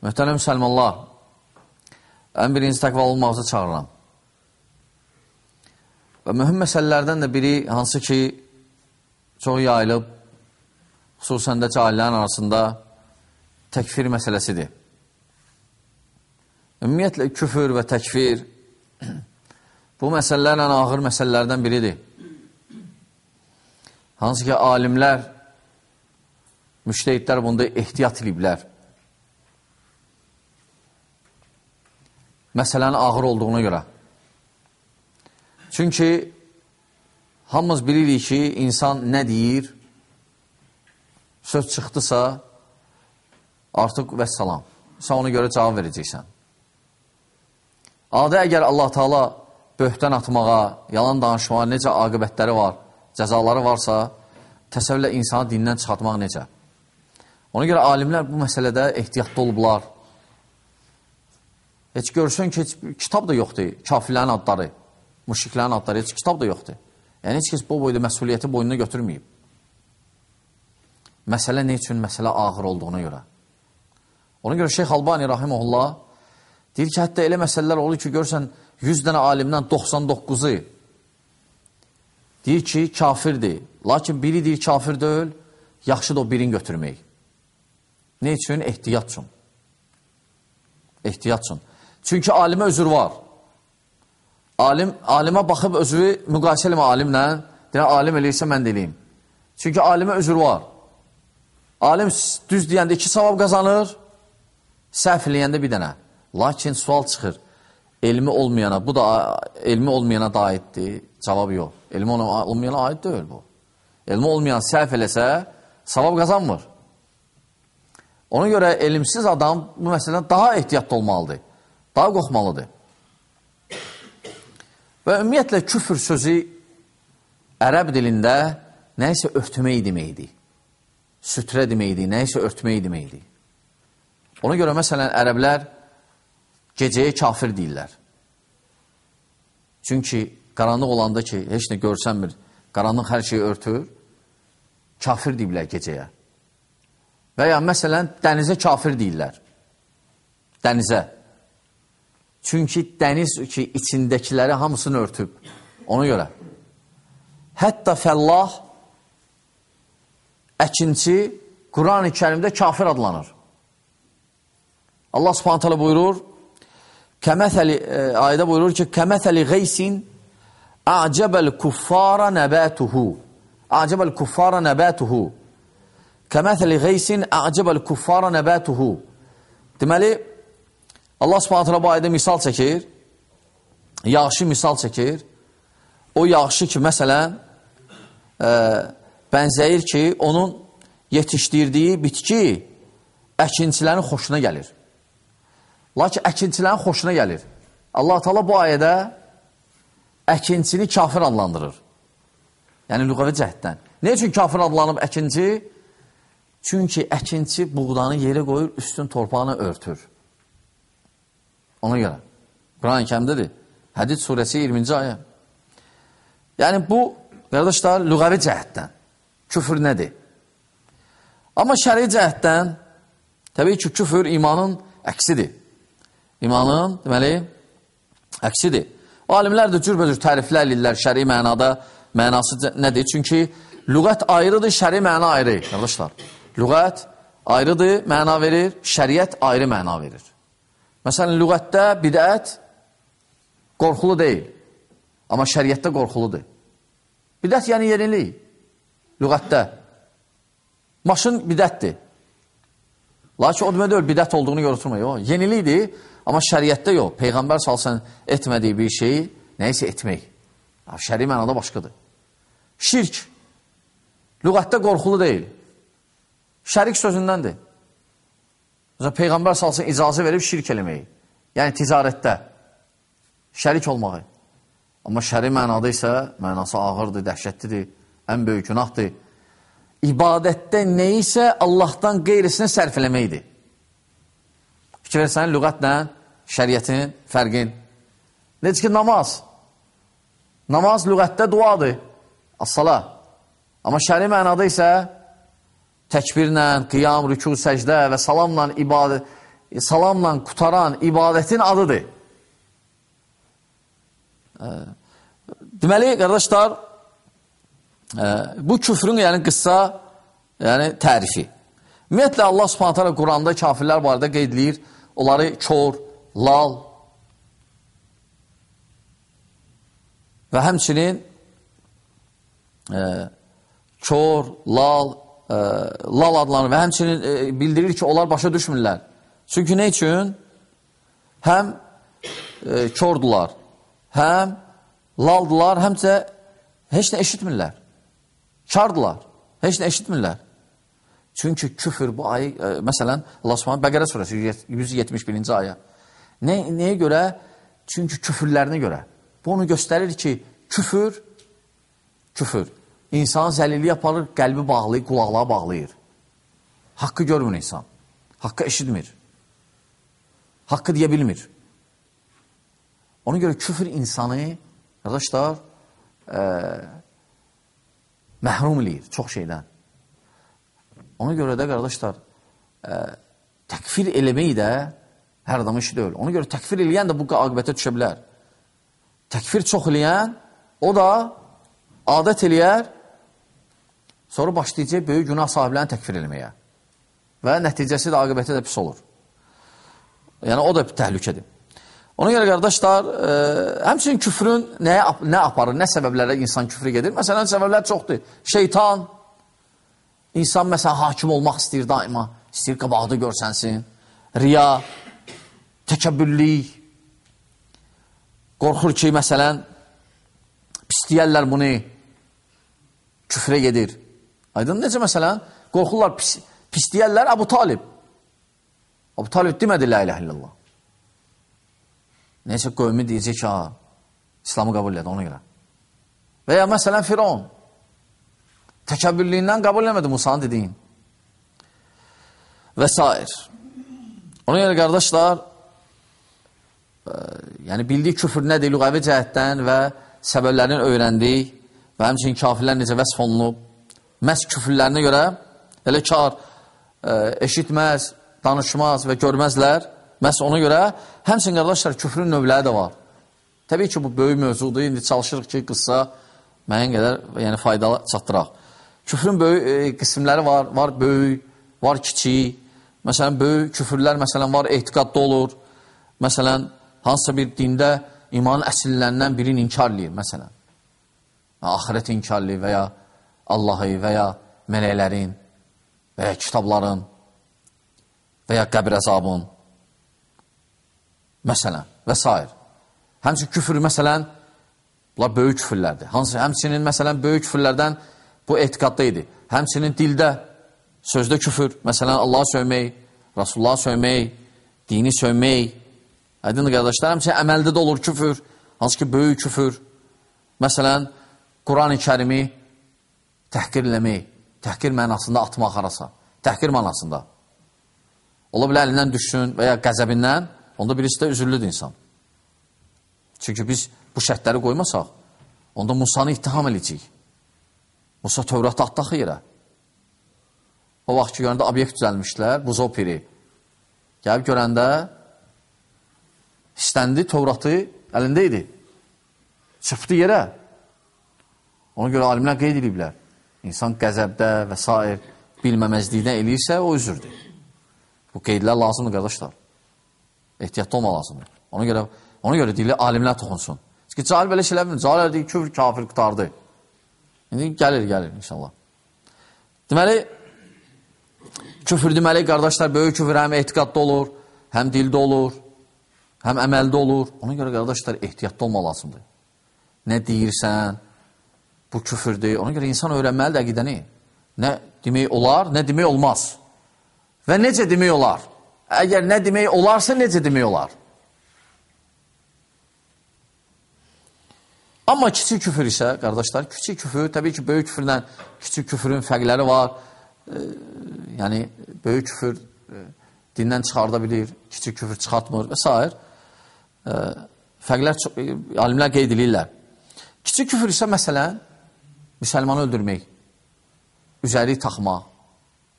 Möhtərəm müsəlmanlar, ən birinci təqvalı olmağızı çağırıram. Və mühüm məsələlərdən də biri, hansı ki, çox yayılıb, xüsusən də cahillərin arasında təkfir məsələsidir. Ümumiyyətlə, küfür və təkfir bu məsələlərlə ağır məsələlərdən biridir. Hansı ki, alimlər, müştehidlər bunda ehtiyat ediblər. Məsələnin ağır olduğuna görə. Çünki hamımız bilirik ki, insan nə deyir, söz çıxdısa, artıq və salam. Sən ona görə cavab verəcəksən. Adə əgər Allah Taala böhtən atmağa, yalan danışmağa necə aqibətləri var, cəzaları varsa, təsəvvürlə insanı dindən çıxartmaq necə? Ona görə alimlər bu məsələdə ehtiyatlı olublar. Heç görsən ki, heç kitab da yoxdur, kafirlərin adları, müşriklərin adları, heç kitab da yoxdur. Yəni, heç kəs bu boyda məsuliyyəti boynuna götürməyib. Məsələ ne üçün? Məsələ ağır olduğuna görə. Ona görə Şeyx Albani Rahimullah deyir ki, hətta elə məsələlər olur ki, görsən 100 dənə alimdən 99-u deyir ki, kafirdir. Lakin biri deyir kafir deyil, yaxşıdır o birini götürmək. Ne üçün? Ehtiyat üçün. Ehtiyat üçün. Çünki alimə özür var. Alim, alimə baxıb özünü müqayisə eləmə alimlə, deyən, alim eləyirsə mən də eləyim. Çünki alimə özür var. Alim düz deyəndə iki savab qazanır, səhv eləyəndə bir dənə. Lakin sual çıxır, elmi olmayana, bu da elmi olmayana da aiddir, cavab yox. Elmi olmayana aid deyil bu. Elmi olmayan səhv eləsə, savab qazanmır. Ona görə elmsiz adam bu məsələdən daha ehtiyatlı olmalıdır daha qorxmalıdır. Və ümumiyyətlə küfür sözü ərəb dilində nəyisə örtmək deməkdir. Sütrə deməkdir, nəyisə örtmək deməkdir. Ona görə məsələn ərəblər gecəyə kafir deyirlər. Çünki qaranlıq olanda ki, heç nə görsənmir, qaranlıq hər şeyi örtür, kafir deyirlər gecəyə. Və ya məsələn dənizə kafir deyirlər. Dənizə. Çünki dəniz ki, içindəkiləri hamısını örtüb. Ona görə. Hətta fəllah əkinçi Quran-ı kərimdə kafir adlanır. Allah subhanət hələ buyurur, kəməthəli, e, ayədə buyurur ki, kəməthəli qeysin əcəbəl kuffara nəbətuhu. Əcəbəl kuffara nəbətuhu. Kəməthəli qeysin əcəbəl kuffara nəbətuhu. Deməli, Allah subhanətlə bu ayda misal çəkir, yağışı misal çəkir. O yağışı ki, məsələn, e, bənzəyir ki, onun yetişdirdiyi bitki əkinçilərin xoşuna gəlir. Lakin əkinçilərin xoşuna gəlir. Allah Taala bu ayədə əkinçini kafir adlandırır. Yəni lüğəvi cəhddən. Nə üçün kafir adlanıb əkinci? Çünki əkinçi buğdanı yerə qoyur, üstün torpağını örtür. Ona görə. Quran-ı kəmdədir. Hədid surəsi 20-ci ayə. Yəni, bu, qardaşlar, lüğəvi cəhətdən küfür nədir? Amma şəri cəhətdən, təbii ki, küfür imanın əksidir. İmanın, deməli, əksidir. Alimlər də cürbəcür təriflər edirlər şəri mənada, mənası nədir? Çünki lüğət ayrıdır, şəri məna ayrı, qardaşlar. Lüğət ayrıdır, məna verir, şəriət ayrı məna verir. Məsələn, lügətdə bidət qorxulu deyil. Amma şəriətdə qorxuludur. Bidət yəni yenilik. Lügətdə. Maşın bidətdir. Lakin o demək deyil, bidət olduğunu yorulturmayın. O, yenilikdir, amma şəriətdə yox. Peyğəmbər salsan etmədiyi bir şeyi nəyisə etmək. Şəri mənada başqadır. Şirk. Lügətdə qorxulu deyil. Şərik sözündəndir. Məsələn, Peyğəmbər salsın icazə verib şirk eləməyi. Yəni, ticarətdə şərik olmağı. Amma şəri mənada isə mənası ağırdır, dəhşətlidir, ən böyük günahdır. İbadətdə neyisə Allahdan qeyrisinə sərf eləməkdir. Fikir versən, lügətlə şəriyyətin fərqin. Necə ki, namaz. Namaz lügətdə duadır. As-sala. Amma şəri mənada isə təkbirlə, qiyam, rükû, səcdə və salamla ibadət, salamla qutaran ibadətin adıdır. Deməli, qardaşlar, bu küfrün yəni qıssa yəni tərifi. Ümumiyyətlə, Allah subhanət hələ Quranda kafirlər barədə qeydləyir, onları kör, lal və həmçinin e, kör, lal, lal adlanır və həmçinin e, bildirir ki, onlar başa düşmürlər. Çünki nə üçün? Həm e, kördular, həm laldılar, həmcə heç nə eşitmirlər. Kardılar, heç nə eşitmirlər. Çünki küfür bu ayı, e, məsələn, Allah Subhanahu Bəqərə surəsi 171-ci ayə. Nə, nəyə görə? Çünki küfürlərinə görə. Bu onu göstərir ki, küfür, küfür, insan zəlilliyə aparır, qəlbi bağlayır, qulaqlığa bağlayır. Haqqı görmür insan. Haqqı eşitmir. Haqqı deyə bilmir. Ona görə küfür insanı, qardaşlar, e, məhrum eləyir çox şeydən. Ona görə də qardaşlar, e, təkfir eləmək də hər adamın işi deyil. Ona görə təkfir eləyən də bu aqibətə düşə bilər. Təkfir çox eləyən, o da adət eləyər, sonra başlayacaq böyük günah sahiblərini təkfir eləməyə. Və nəticəsi də aqibətə də pis olur. Yəni, o da təhlükədir. Ona görə qardaşlar, e, həmçinin küfrün nəyə, nə aparır, nə səbəblərlə insan küfrə gedir? Məsələn, səbəblər çoxdur. Şeytan, İnsan məsələn hakim olmaq istəyir daima, istəyir qabaqda görsənsin. Riya, təkəbbürlük, qorxur ki, məsələn, pisləyərlər bunu, küfrə gedir. Aydın necə məsələn? Qorxurlar, pis, pisləyərlər Əbu Talib. Əbu Talib demədi, la ilə illallah. Neysə, qövmi deyəcək ki, ha, İslamı qəbul edə ona görə. Və ya məsələn, Firon, Təkəbbürlüyündən qəbul eləmədi Musanın dediyin. Və s. Ona görə qardaşlar, ə, e, yəni bildiyi küfür nədir lüğəvi cəhətdən və səbəblərini öyrəndik və həmçinin kafirlər necə vəsf olunub. Məhz küfürlərinə görə elə kar ə, e, eşitməz, danışmaz və görməzlər. Məhz ona görə həmçinin qardaşlar küfrün növləri də var. Təbii ki, bu böyük mövzudur. İndi çalışırıq ki, qıssa müəyyən qədər yəni, faydalı çatdıraq. Küfrün böyük e, qismləri var, var böyük, var kiçik. Məsələn, böyük küfürlər məsələn var, etiqadda olur. Məsələn, hansısa bir dində imanın əsillərindən birini inkar eləyir, məsələn. Ahirət inkar eləyir və ya Allahı və ya mələklərin və ya kitabların və ya qəbir əzabın məsələn və s. Həmçin küfür, məsələn, bunlar böyük küfürlərdir. Hansı, həmçinin, məsələn, böyük küfürlərdən Bu etiqadda idi. Həmçinin dildə, sözdə küfür, məsələn, Allah sövmək, Rasulullah sövmək, dini sövmək, aydın qardaşlar, həmçinin əməldə də olur küfür, hansı ki, böyük küfür. Məsələn, Quran-ı kərimi təhqir mənasında atmaq arasa, təhqir mənasında. Ola bilər əlindən düşsün və ya qəzəbindən, onda birisi də üzürlüdür insan. Çünki biz bu şərtləri qoymasaq, onda Musanı ittiham edəcəyik. Musa Tövratı atdaq yerə. O vaxt ki, görəndə obyekt düzəlmişlər, buzov piri. Gəlib görəndə istəndi, Tövratı əlində idi. Çırpdı yerə. Ona görə alimlər qeyd ediblər. İnsan qəzəbdə və s. bilməməzlikdən eləyirsə, o üzürdür. Bu qeydlər lazımdır, qardaşlar. Ehtiyatlı olmaq lazımdır. Ona görə, ona görə deyilir, alimlər toxunsun. Çünki cahil belə şeylər bilmir. Cahil deyir, küfr, kafir qutardı. İndi gəlir, gəlir inşallah. Deməli, küfür deməli, qardaşlar, böyük küfür həm etiqadda olur, həm dildə olur, həm əməldə olur. Ona görə, qardaşlar, ehtiyatda olmaq lazımdır. Nə deyirsən, bu küfürdür. Ona görə insan öyrənməlidir əqidəni. Nə demək olar, nə demək olmaz. Və necə demək olar? Əgər nə demək olarsa, necə demək olar? Amma kiçik küfür isə, qardaşlar, kiçik küfür, təbii ki, böyük küfürlə kiçik küfürün fərqləri var. E, yəni, böyük küfür e, dindən çıxarda bilir, kiçik küfür çıxartmır və s. E, fərqlər, alimlər qeyd edirlər. Kiçik küfür isə, məsələn, müsəlmanı öldürmək, üzəri taxmaq,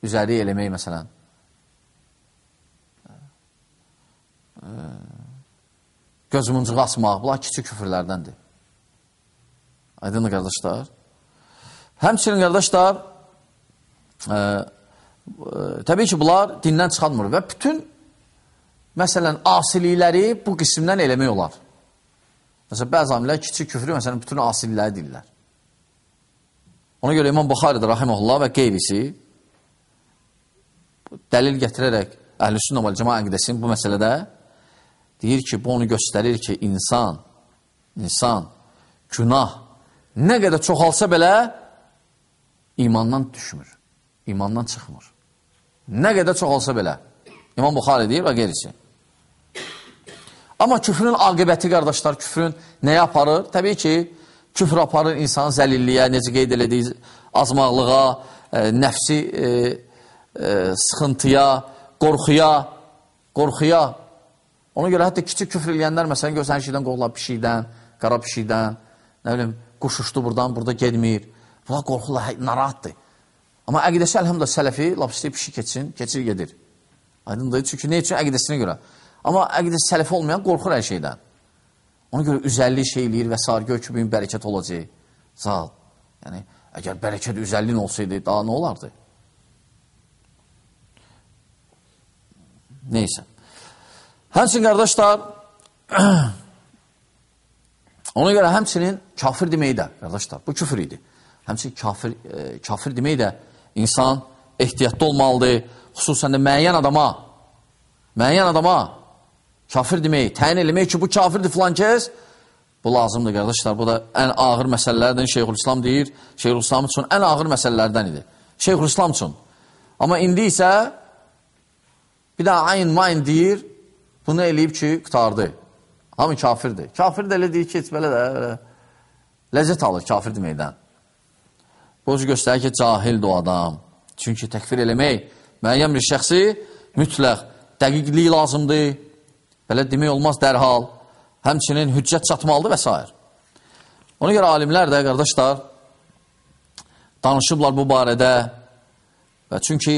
üzəri eləmək, məsələn. gözümüncüğü asmaq, bunlar kiçik küfürlərdəndir. Aydınlı qardaşlar. Həmçinin qardaşlar, e, e, təbii ki, bunlar dindən çıxarmır və bütün, məsələn, asilikləri bu qismdən eləmək olar. Məsələn, bəzi amilər kiçik küfrü, məsələn, bütün asilikləri deyirlər. Ona görə İmam Buxarıdır, rahiməhullah və qeyrisi dəlil gətirərək əhl-i və cəma əqdəsinin bu məsələdə deyir ki, bu onu göstərir ki, insan, insan, günah nə qədər çoxalsa belə imandan düşmür, imandan çıxmır. Nə qədər çoxalsa belə. İmam Buxarı deyir və qeyrisi. Amma küfrün aqibəti, qardaşlar, küfrün nəyə aparır? Təbii ki, küfr aparır insanı zəlilliyə, necə qeyd elədiyi azmaqlığa, e, nəfsi e, e, sıxıntıya, qorxuya, qorxuya. Ona görə hətta kiçik küfr eləyənlər, məsələn, görsən, hər şeydən qorxular, pişikdən, qara pişikdən, nə bilim, quş uçdu buradan, burada gedmir. Bunlar qorxurlar, narahatdır. Amma əqidəsi, əlhəmdə, sələfi, lap istəyib pişik keçsin, keçir, gedir. Aydındır, çünki nə üçün? Əqidəsinə görə. Amma əqidəsi sələfi olmayan qorxur hər şeydən. Ona görə üzəllik şey eləyir və s. gör ki, bugün bərəkət olacaq. Zal. Yəni, əgər bərəkət üzəllin olsaydı, daha nə olardı? Neysə. Həmçin, qardaşlar, ona görə həmçinin kafir deməyi də, qardaşlar, bu küfür idi. Həmçinin kafir, e, kafir deməyi də insan ehtiyatlı olmalıdır. Xüsusən də müəyyən adama, müəyyən adama kafir demək, təyin eləmək ki, bu kafirdir filan kəs, bu lazımdır, qardaşlar. Bu da ən ağır məsələlərdən Şeyxülislam deyir. Şeyxülislam üçün ən ağır məsələlərdən idi. Şeyxülislam üçün. Amma indi isə Bir daha ayn mayn deyir, bunu eləyib ki, qutardı. Hamı kafirdir. Kafir də elə deyir ki, heç belə də belə, ləzzət alır kafir deməkdən. Bu göstərir ki, cahildir o adam. Çünki təkfir eləmək müəyyən bir şəxsi mütləq dəqiqliyi lazımdır. Belə demək olmaz dərhal. Həmçinin hüccət çatmalıdır və s. Ona görə alimlər də, qardaşlar, danışıblar bu barədə və çünki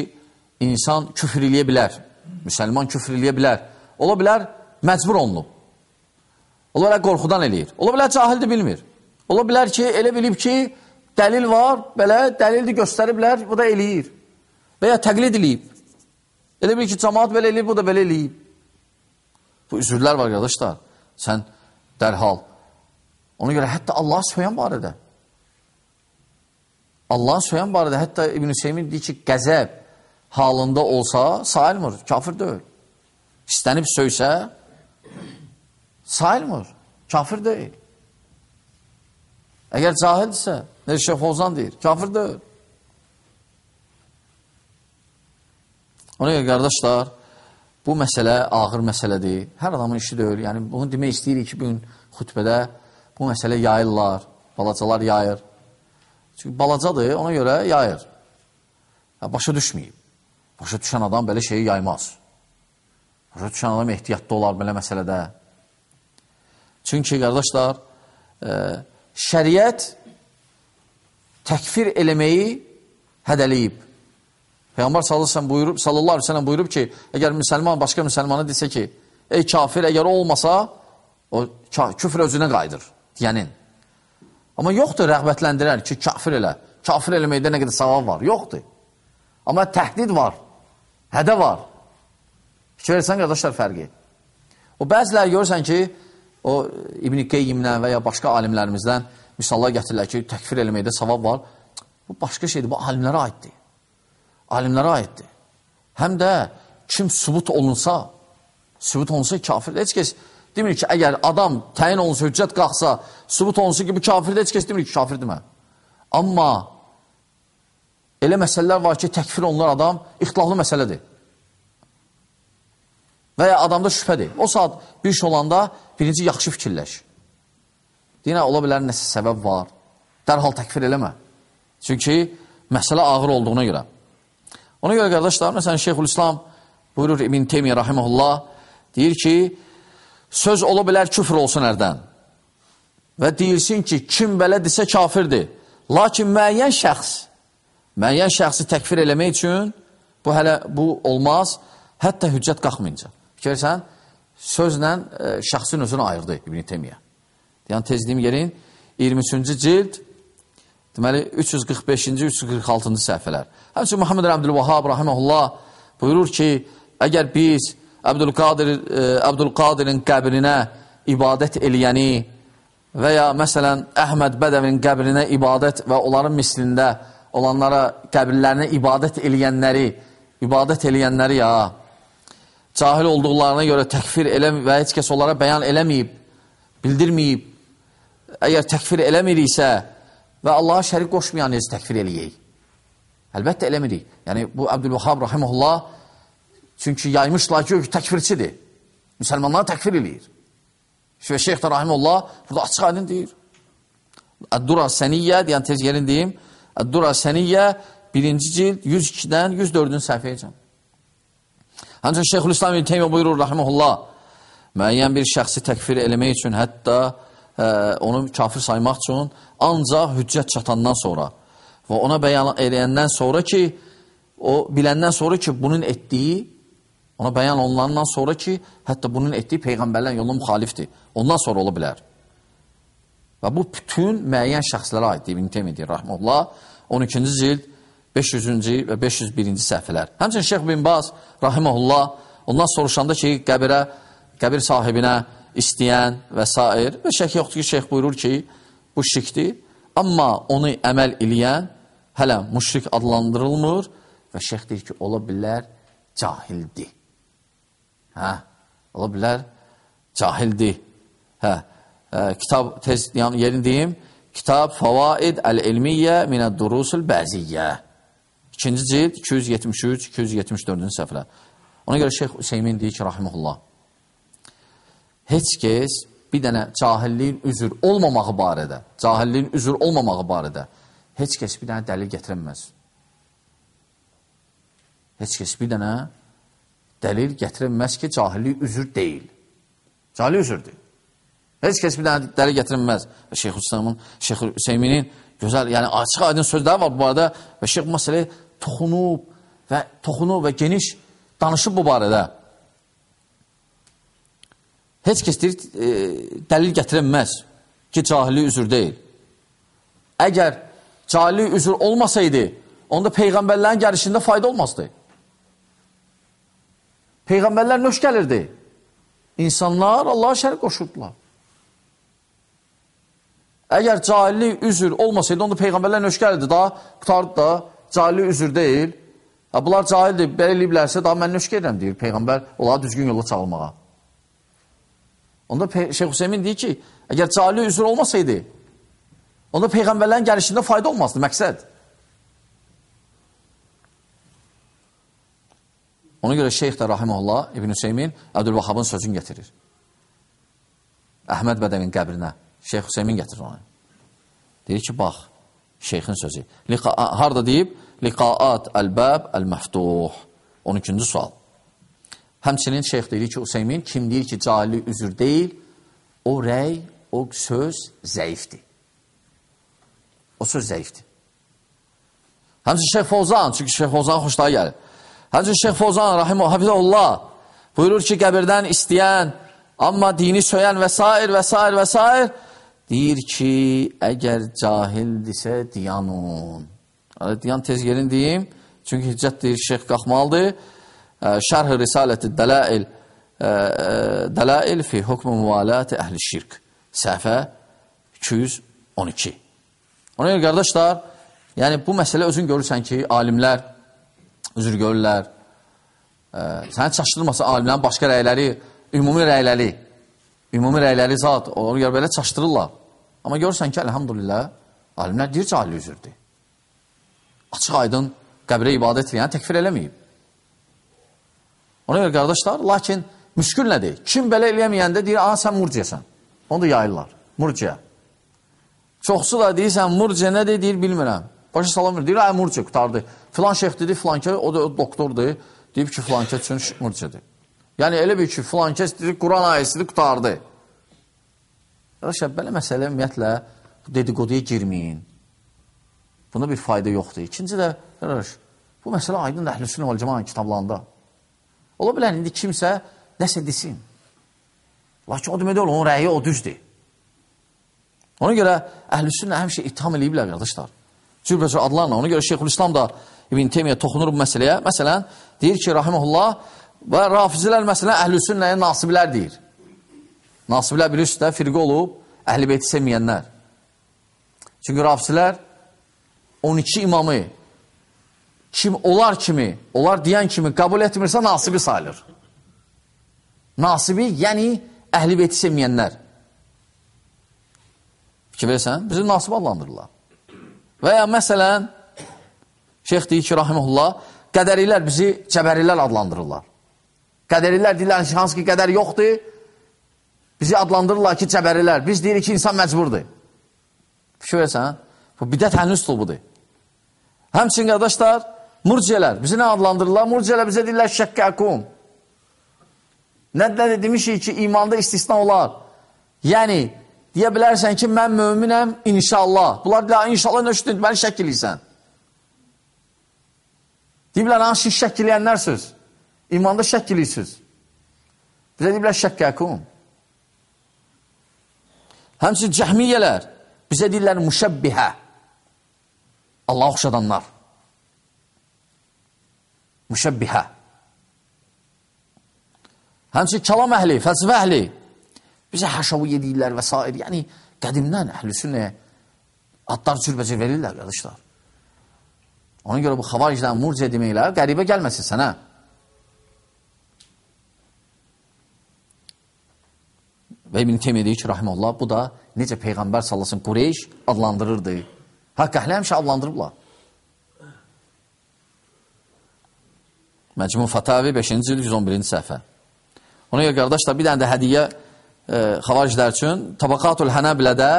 insan küfr eləyə bilər. Müsəlman küfr eləyə bilər. Ola bilər, məcbur olunub. Ola bilər, qorxudan eləyir. Ola bilər, cahildir, bilmir. Ola bilər ki, elə bilib ki, dəlil var, belə dəlildir, göstəriblər, bu da eləyir. Və ya təqlid eləyib. Elə bil ki, cəmaat belə eləyir, bu da belə eləyib. Bu üzürlər var, qardaşlar. Sən dərhal. Ona görə hətta Allah söyən barədə. Allah söyən barədə hətta İbn-i Seymin deyir ki, qəzəb, halında olsa sayılmır, kafir deyil. İstənib söysə sayılmır, kafir deyil. Əgər cahildirsə, necə Şeyh Fozan deyir, kafir deyil. Ona görə qardaşlar, bu məsələ ağır məsələdir. Hər adamın işi deyil. Yəni bunu demək istəyirik ki, bugün xutbədə bu məsələ yayırlar, balacalar yayır. Çünki balacadır, ona görə yayır. Başa düşməyib. Başa düşən adam belə şeyi yaymaz. Başa düşən adam ehtiyatlı olar belə məsələdə. Çünki, qardaşlar, e, şəriət təkfir eləməyi hədəliyib. Peyğəmbər sallallahu buyurub, sallallahu aleyhi ve sellem buyurub ki, əgər müsəlman başqa müsəlmana desə ki, ey kafir, əgər olmasa, o küfr özünə qayıdır, deyənin. Amma yoxdur rəğbətləndirər ki, kafir elə. Kafir eləməkdə nə qədər savab var, yoxdur. Amma təhdid var. Hədə var. Fikir versən, qardaşlar, fərqi. O, bəziləri görürsən ki, o İbn-i Qeyyimdən və ya başqa alimlərimizdən misallar gətirirlər ki, təkfir eləməkdə savab var. Bu başqa şeydir, bu alimlərə aiddir. Alimlərə aiddir. Həm də kim sübut olunsa, sübut olunsa kafirdir. Heç kəs demir ki, əgər adam təyin olunsa, hüccət qalxsa, sübut olunsa ki, bu kafirdir, heç kəs demir ki, kafir demə. Amma Elə məsələlər var ki, təkfir olunan adam ixtilaflı məsələdir. Və ya adamda şübhədir. O saat bir iş olanda birinci yaxşı fikirləş. Deyinə, ola bilər nəsə səbəb var. Dərhal təkfir eləmə. Çünki məsələ ağır olduğuna görə. Ona görə, qardaşlar, məsələn, Şeyxülislam buyurur İbn Teymiyyə rahiməhullah, deyir ki, söz ola bilər küfr olsun ərdən. Və deyilsin ki, kim belə desə kafirdir. Lakin müəyyən şəxs müəyyən şəxsi təkfir eləmək üçün bu hələ bu olmaz, hətta hüccət qalxmayınca. Fikirsən, sözlə e, şəxsin özünü ayırdı İbn Teymiyyə. Yəni tezliyim yerin 23-cü cild deməli 345-ci, 346-cı səhifələr. Həmçinin Muhammed Əbdülvahhab rahimehullah buyurur ki, əgər biz Əbdülqadir e, Əbdülqadirin qəbrinə ibadət eləyəni və ya məsələn Əhməd Bədəvin qəbrinə ibadət və onların mislində olanlara qəbirlərinə ibadət eləyənləri, ibadət eləyənləri ya cahil olduqlarına görə təkfir eləm və heç kəs onlara bəyan eləməyib, bildirməyib, əgər təkfir eləmiriksə və Allaha şərik qoşmayan necə təkfir eləyək? Əlbəttə eləmirik. Yəni, bu Əbdülvahab Rahimullah çünki yaymışlar ki, təkfirçidir. Müsəlmanları təkfir eləyir. Və Şeyx də Rahimullah burada açıq aydın deyir. Əddura Səniyyə, deyən tez yerin deyim, Əddura Səniyyə birinci cild 102-dən 104-cü səhvəyəcəm. Ancaq Şeyxülislam İbn Teymiyyə buyurur, rahiməhullah, müəyyən bir şəxsi təkfir eləmək üçün, hətta ə, onu kafir saymaq üçün ancaq hüccət çatandan sonra və ona bəyan eləyəndən sonra ki, o biləndən sonra ki, bunun etdiyi, ona bəyan olunandan sonra ki, hətta bunun etdiyi Peyğəmbərlərin yoluna müxalifdir. Ondan sonra ola bilər. Və bu bütün müəyyən şəxslərə aiddir, İbn Teymiyyə rahiməhullah, 12-ci cild 500-cü və 501-ci səhifələr. Həmçinin Şeyx bin Baz, rahiməhullah, ondan soruşanda ki, qəbirə, qəbir sahibinə istəyən və s. və şək yoxdur ki, şeyx buyurur ki, bu şirkdir, amma onu əməl eləyən hələ müşrik adlandırılmır və şeyx deyir ki, ola bilər cahildir. Hə, ola bilər cahildir. Hə, ə, kitab tez yəni, yerini deyim, Kitab Favaid Əl-Elmiyyə minəd Durusul Bəziyyə. İkinci cild 273, 274-cü səhvələr. Ona görə Şeyx Hüseymin deyir ki, rahiməhullah, heç kəs bir dənə cahilliyin üzür olmamağı barədə, cahilliyin üzür olmamağı barədə heç kəs bir dənə dəlil gətirəməz. Heç kəs bir dənə dəlil gətirəməz ki, cahillik üzür deyil. Cahillik üzürdür. Heç kəs bir dənə dəlil gətirəməz. Şeyx Hüseymin, Şeyx Hüseyminin gözəl, yəni açıq aydın sözləri var bu barədə və Şeyx məsələyə toxunub və toxunub və geniş danışıb bu barədə. Heç kəs deyir, e, dəlil gətirənməz ki, cahillik üzür deyil. Əgər cahillik üzür olmasaydı, onda Peyğəmbərlərin gəlişində fayda olmazdı. Peyğəmbərlər nöş gəlirdi. İnsanlar Allaha şərik qoşurdular. Əgər cahillik üzür olmasaydı, onda Peyğəmbərlər nöş gəlirdi. Daha qutardı da, cahillik üzür deyil. Ha, bunlar cahildir, belə eləyiblərsə, daha mən nöşk edirəm, deyir Peyğəmbər, onlara düzgün yola çağılmağa. Onda Şeyh Hüseymin deyir ki, əgər cahillik üzür olmasaydı, onda Peyğəmbərlərin gəlişində fayda olmazdı, məqsəd. Ona görə Şeyx də Rahimullah İbn Hüseymin Əbdülvahabın sözünü gətirir. Əhməd Bədəvin qəbrinə Şeyx Hüseymin gətirir onu. Deyir ki, bax, şeyxin sözü. Liqa harda deyib? Liqaat əl-bəb əl-məftuh. 12-ci sual. Həmçinin şeyx deyir ki, Useymin kim deyir ki, cahili üzür deyil, o rəy, o söz zəifdir. O söz zəifdir. Həmçinin Şeyx Fozan, çünki Şeyx Fozan xoşlara gəlir. Həmçinin Şeyx Fozan, rahimə, hafizəllah, buyurur ki, qəbirdən istəyən, amma dini söyən və s. və s. və s. Deyir ki, əgər cahildirsə, diyanun. Diyan tez gelin deyim. Çünki hicət deyir, şeyx qalxmalıdır. Şərh-ı Risaləti Dələil Dələil fi hukmu müvaləti əhli şirk. Səhvə 212. Ona görə, qardaşlar, yəni bu məsələ özün görürsən ki, alimlər üzr görürlər. Səni çaşdırmasa alimlərin başqa rəyləri, ümumi rəyləri, ümumi rəyləri zat, onu görə belə çaşdırırlar. Amma görürsən ki, əlhamdülillah, alimlər deyir ki, ali üzürdür. Açıq aydın qəbrə ibadət edən təkfir eləməyib. Ona görə qardaşlar, lakin müşkül nədir? Kim belə eləyəməyəndə deyir, aha, sən murciyəsən. Onu da yayırlar. Murciyə. Çoxsu da deyirsən, murciyə nədir, deyir, bilmirəm. Başa salamır, deyir, ay murciyə qutardı. Filan şeyx dedi, filan kə, o da o doktordur, deyib ki, filan kə üçün murciədir. Yəni elə bir ki, filan kəs deyir, Quran ayəsidir, qutardı. Arkadaşlar, belə məsələ ümumiyyətlə dedikoduya girməyin. Bunda bir fayda yoxdur. İkinci də, qardaş, bu məsələ aydın əhlüsünə cəmanın kitablarında. Ola bilər, indi kimsə nəsə desin. Lakin o demək deyil, onun rəyi o düzdür. Ona görə əhlüsünnə həmişə itham eləyiblər, qardaşlar. Cürbəcür adlarla. Ona görə Şeyxülislam da İbn Teymiyyə toxunur bu məsələyə. Məsələn, deyir ki, rahiməhullah, və rafizilər məsələn əhlüsünnəyə nasiblər deyir. Nasiblər bilirsiniz də firqə olub, əhl-i beyti sevməyənlər. Çünki rafizilər 12 imamı kim onlar kimi, onlar deyən kimi qəbul etmirsə nasibi sayılır. Nasibi, yəni əhl-i beyti sevməyənlər. Fikir versən, bizi nasib adlandırırlar. Və ya məsələn, şeyx deyir ki, rahimullah, qədərilər bizi cəbərilər adlandırırlar. Qədərilər deyirlər ki, hansı ki qədər yoxdur, bizi adlandırırlar ki, cəbərilər. Biz deyirik ki, insan məcburdur. Fikir versən, bu bidət əlin üslubudur. Həmçin, qardaşlar, murciyələr, bizi nə adlandırırlar? Murciyələr bizə deyirlər şəkkəkum. Nə də demişik ki, imanda istisna olar. Yəni, deyə bilərsən ki, mən möminəm, inşallah. Bunlar deyirlər, inşallah nə üçdür, məni şəkk eləyirsən. Deyirlər, hansı şəkk eləyənlər söz? İmanda şəkk eləyirsiniz. Bizə deyirlər, şəkkəkum. Həmçin cəhmiyyələr, bizə deyirlər, müşəbbihə. Allah oxşadanlar. Müşəbbihə. Həmçin kəlam əhli, fəlsifə əhli bizə həşaviyyə deyirlər və s. Yəni, qədimdən əhl-i sünnəyə adlar cürbəcə verirlər, qardaşlar. Ona görə bu xavaricdən murciə deməklər qəribə gəlməsin sənə. Və İbn Teymiyyə deyir ki, rahiməllah, bu da necə Peyğəmbər sallasın Qureyş adlandırırdı. Haqq əhli həmişə adlandırıblar. Məcmu Fatavi 5-ci il 111-ci səhifə. Ona görə qardaşlar bir dənə də hədiyyə e, xavariclər üçün Tabaqatul Hənəbilədə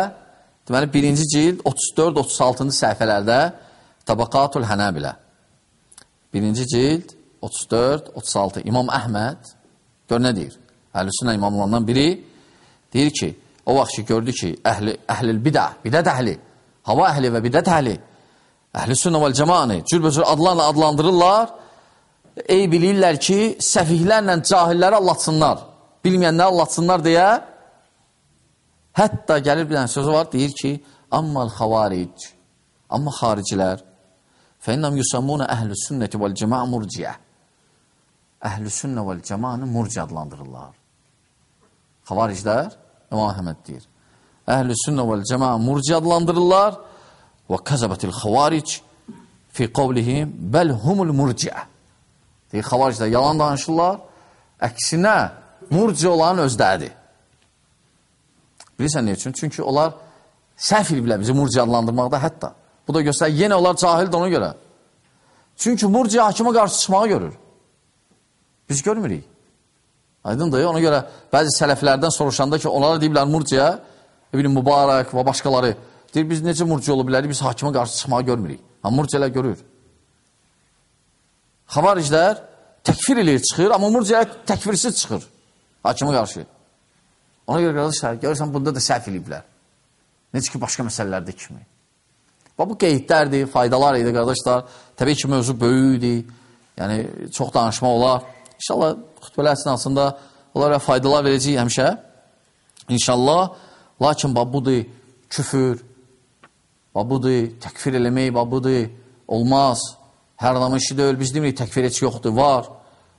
deməli birinci cild 34-36-cı səhifələrdə Tabaqatul Hənəbilə. Birinci cild 34-36 İmam Əhməd gör nə deyir? Əhlüsünnə imamlarından biri deyir ki, o vaxt ki gördü ki, əhli əhlil bidə, bidət əhli, hava əhli və bidət əhli əhlüsünnə vəl cəmanı cürbəcür adlarla adlandırırlar ey bilirlər ki, səfihlərlə cahilləri allatsınlar, bilməyənləri allatsınlar deyə, hətta gəlir bir dənə sözü var, deyir ki, ammal xavaric, amma xaricilər, fəinnəm yusammunə əhlü sünnəti vəl cəma murciyə, əhlü sünnə vəl cəmanı murci adlandırırlar. Xavariclər, İmam Əhməd deyir, əhlü sünnə vəl cəma murci adlandırırlar. Və kəzəbətil xavaric fi qavlihim bəl humul murciə. Deyir, xavariclər yalan danışırlar. Əksinə, murci olan özdədir. Bilirsən ne üçün? Çünki onlar səhv ilbilər bizi murci adlandırmaqda hətta. Bu da göstərir, yenə onlar cahildir ona görə. Çünki murci hakimə qarşı çıxmağı görür. Biz görmürük. Aydındır, ona görə bəzi sələflərdən soruşanda ki, onlara deyiblər murciyə, ibn Mübarək və başqaları, deyir, biz necə murci olub bilərik, biz hakimə qarşı çıxmağı görmürük. Amma murciələr görür. Xavariclər təkfir eləyir, çıxır, amma murciə təkfirsiz çıxır hakimə qarşı. Ona görə qardaşlar, görürsən, bunda da səhv eləyiblər. Necə ki, başqa məsələlərdə kimi. Və bu qeydlərdir, faydalar idi, qardaşlar. Təbii ki, mövzu böyükdir. Yəni, çox danışma olar. İnşallah, xütbələr əsnasında onlara faydalar verəcəyik həmişə. İnşallah. Lakin, budur, küfür, budur, təkfir eləmək, budur, olmaz. Hər adamın işi deyil, biz demirik təkfir heç yoxdur, var.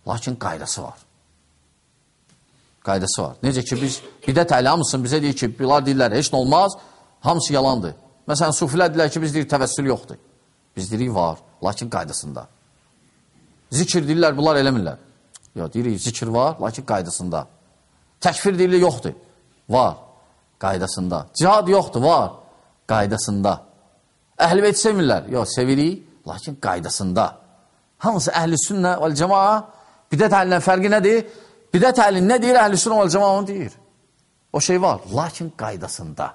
Lakin qaydası var. Qaydası var. Necə ki, biz bidət əhli hamısın bizə deyir ki, bunlar deyirlər, heç nə olmaz, hamısı yalandır. Məsələn, sufilər deyirlər ki, biz deyirik, təvəssül yoxdur. Biz deyirik, var, lakin qaydasında. Zikir deyirlər, bunlar eləmirlər. Yox, deyirik, zikir var, lakin qaydasında. Təkfir deyirlər, yoxdur. Var, qaydasında. Cihad yoxdur, var, qaydasında. Əhl-i beyt sevmirlər. Yox, sevirik, lakin qaydasında. Hamısı əhl-i sünnə və cəmaa bidət əhlindən fərqi nədir? Bidət əhli nə deyir, əhl-i sünnə və cəmaa onu deyir. O şey var, lakin qaydasında.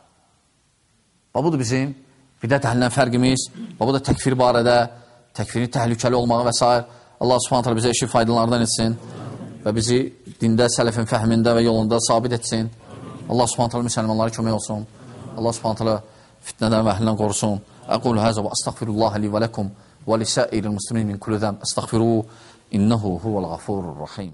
Və budur bizim bidət əhlindən fərqimiz və bu da təkfir barədə, təkfirin təhlükəli olmağı və s. Allah subhanətlə bizə eşi faydalardan etsin və bizi dində, sələfin fəhmində və yolunda sabit etsin. Allah subhanətlə müsəlmanlara kömək olsun. Allah subhanətlə fitnədən və əhlindən qorusun. أقول هذا وأستغفر الله لي ولكم ولسائر المسلمين من كل ذنب. أستغفروه إنه هو الغفور الرحيم.